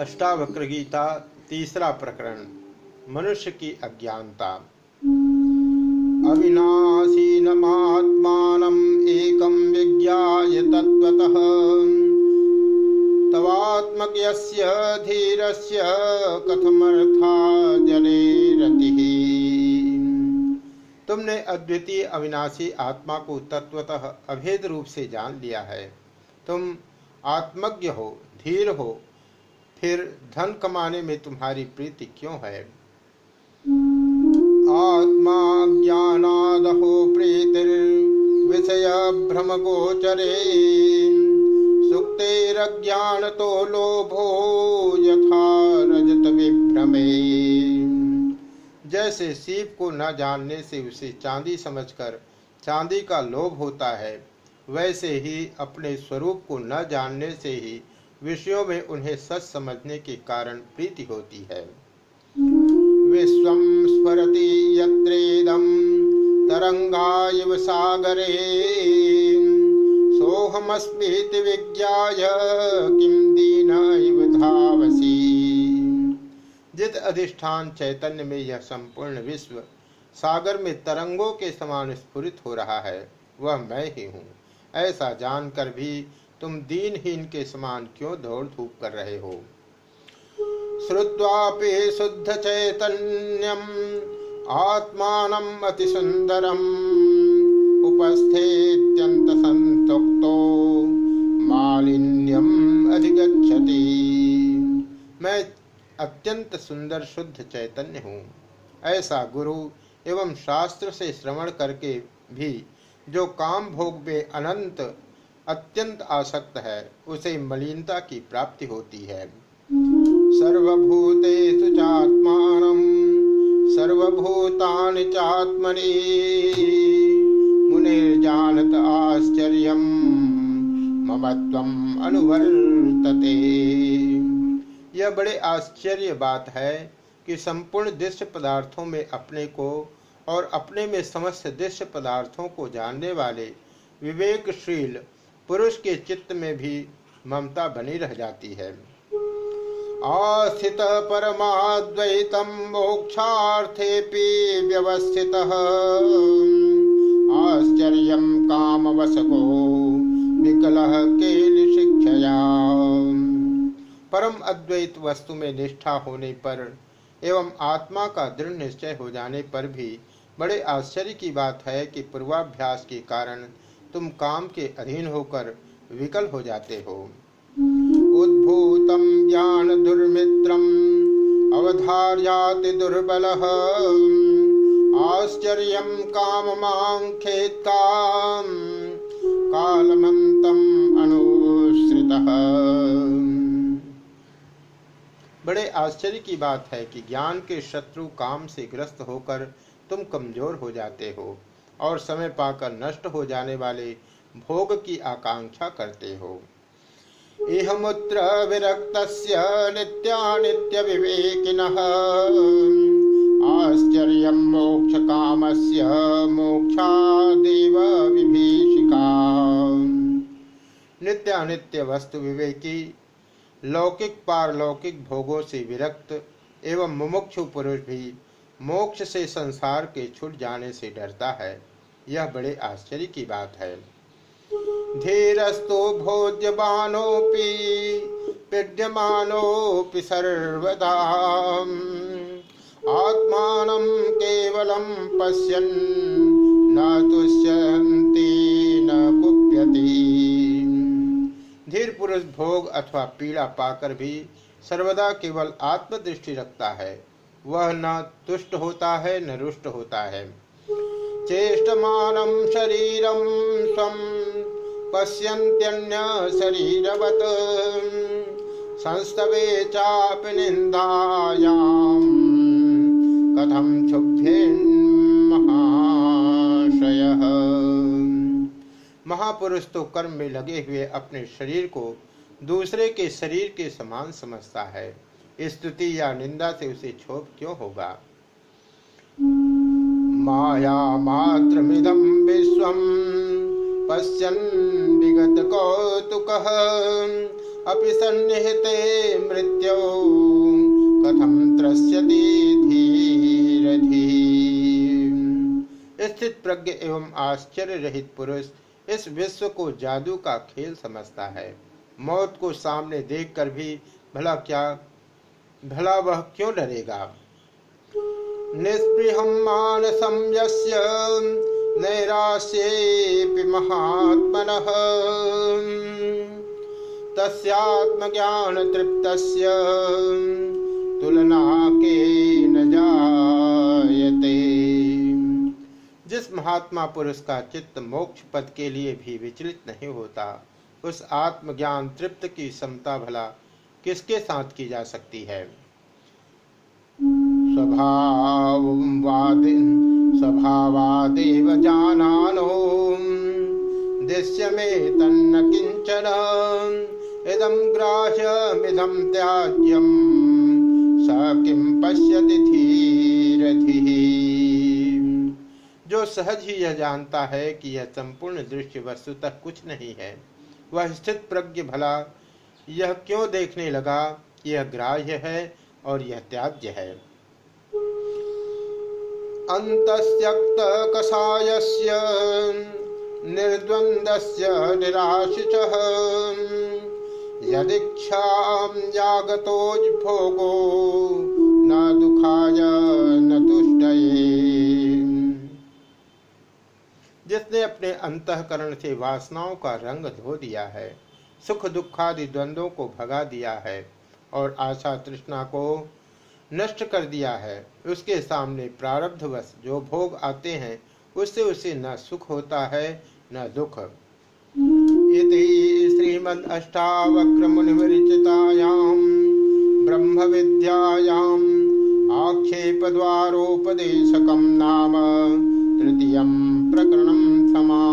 अष्टावक्र गीता तीसरा प्रकरण, मनुष्य की अज्ञानता। अविनाशीनमात्मानम् एकं विज्ञाय तत्त्वतः। तवात्मज्ञस्य धीरस्य कथमर्था जले रतिः। तुमने अद्वितीय अविनाशी आत्मा को तत्वतः अभेद रूप से जान लिया है। तुम आत्मज्ञ हो, धीर हो फिर धन कमाने में तुम्हारी प्रीति क्यों है? आत्मा ज्ञानादहो प्रीतिर्विषय भ्रम गोचरे सुक्तेरज्ञान तो लोभो यथा रजत विभ्रमे। जैसे सीप को न जानने से उसे चांदी समझकर चांदी का लोभ होता है, वैसे ही अपने स्वरूप को न जानने से ही विषयों में उन्हें सच समझने के कारण प्रीति होती है। विश्व यत्रेदम सागरे। किम धावसी। जित अधिष्ठान चैतन्य में यह संपूर्ण विश्व सागर में तरंगों के समान स्फुरित हो रहा है, वह मैं ही हूँ, ऐसा जानकर भी तुम दीनहीन के समान क्यों दौड़ धूप कर रहे हो? श्रुवापि शुद्ध चैतन्यम आत्मान अति सुंदरम उपस्थेत्यंत संतुक्तो मालिन्यम अधिगछति मैं अत्यंत सुंदर शुद्ध चैतन्य हूँ। ऐसा गुरु एवं शास्त्र से श्रवण करके भी जो काम भोग में अनंत अत्यंत आसक्त है उसे मलिनता की प्राप्ति होती है। सर्वभूतेषु चात्मानं सर्वभूतानि चात्मनि मुनिर्जानत आश्चर्य ममत्वम अनुवर्तते। यह बड़े आश्चर्य बात है कि संपूर्ण दृश्य पदार्थों में अपने को और अपने में समस्त दृश्य पदार्थों को जानने वाले विवेकशील पुरुष के चित्त में भी ममता बनी रह जाती है। आस्थित परमाद्वैतम मोक्षार्थे व्यवस्थित। आश्चर्य काम वसको विकल शिक्षया परम अद्वैत वस्तु में निष्ठा होने पर एवं आत्मा का दृढ़ निश्चय हो जाने पर भी बड़े आश्चर्य की बात है कि पूर्वाभ्यास के कारण तुम काम के अधीन होकर विकल हो जाते हो। उद्भूतम ज्ञान दुर्मित्रम अवधार्याति दुर्बल। आश्चर्य काम मांखेत काम कालमंतम अनुश्रित बड़े आश्चर्य की बात है कि ज्ञान के शत्रु काम से ग्रस्त होकर तुम कमज़ोर हो जाते हो। और समय पाकर नष्ट हो जाने वाले भोग की आकांक्षा करते हो। इहमुत्र विरक्त नित्यानित्य विवेकिन। आश्चर्य मोक्ष काम से मोक्षादेव विभीषिका। नित्यानित्य वस्तु विवेकी, लौकिक पारलौकिक भोगों से विरक्त एवं मुमुक्षु पुरुष भी मोक्ष से संसार के छूट जाने से डरता है। यह बड़े आश्चर्य की बात है। धीरस्तो सर्वदा पश्यन् न न धीर पुरुष भोग अथवा पीड़ा पाकर भी सर्वदा केवल आत्मदृष्टि रखता है। वह न तुष्ट होता है, न रुष्ट होता है। चेष्टमानं शरीरं स्वं पश्यन्त्यन्य शरीरवत् संस्तवे चापि निन्दायां। कथं क्षुभ्येन्महाशयः महापुरुष तो कर्म में लगे हुए अपने शरीर को दूसरे के शरीर के समान समझता है। स्तुति या निंदा से उसे क्षोभ क्यों होगा? माया मात्रमिदं विश्वं पश्यन् विगत कौतुकः अपि सन्निहिते मृत्यु कथम त्रस्यति धीर स्थित प्रज्ञ एवं आश्चर्य रहित पुरुष इस विश्व को जादू का खेल समझता है। मौत को सामने देखकर भी भला क्या, भला वह क्यों डरेगा? निष्पृहम मानसम यस्य नैराश्येऽपि महात्मनः। तस्यात्मज्ञान तृप्तस्य तुलना के न जायते। जिस महात्मा पुरुष का चित्त मोक्ष पद के लिए भी विचलित नहीं होता, उस आत्मज्ञान तृप्त की क्षमता भला किसके साथ की जा सकती है? स्वभावादेव जानानो। दृश्य में तन्न किंचन इदम ग्राह्यमिदम त्याज्यम स किम पश्यति धीर जो सहज ही यह जानता है कि यह संपूर्ण दृश्य वस्तुतः कुछ नहीं है, वह स्थित प्रज्ञ भला, यह क्यों देखने लगा यह ग्राह्य है और यह त्याज्य है? अन्तस्यक्त कषायस्य निर्द्वन्द्वस्य निराशिचः यदीक्षां भोगो, न दुखाय न तुष्टये। जिसने अपने अंतकरण से वासनाओं का रंग धो दिया है, सुख दुखादि द्वंद्वों को भगा दिया है, और आशा तृष्णा को नष्ट कर दिया है। उसके सामने प्रारब्धवश जो भोग आते हैं, उससे उसे न सुख होता है, न दुख। मुनिवरिचितायाम ब्रह्म विद्यायाम आक्षेप द्वारोपदेशकम नाम तृतीय प्रकरण समा